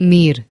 مير.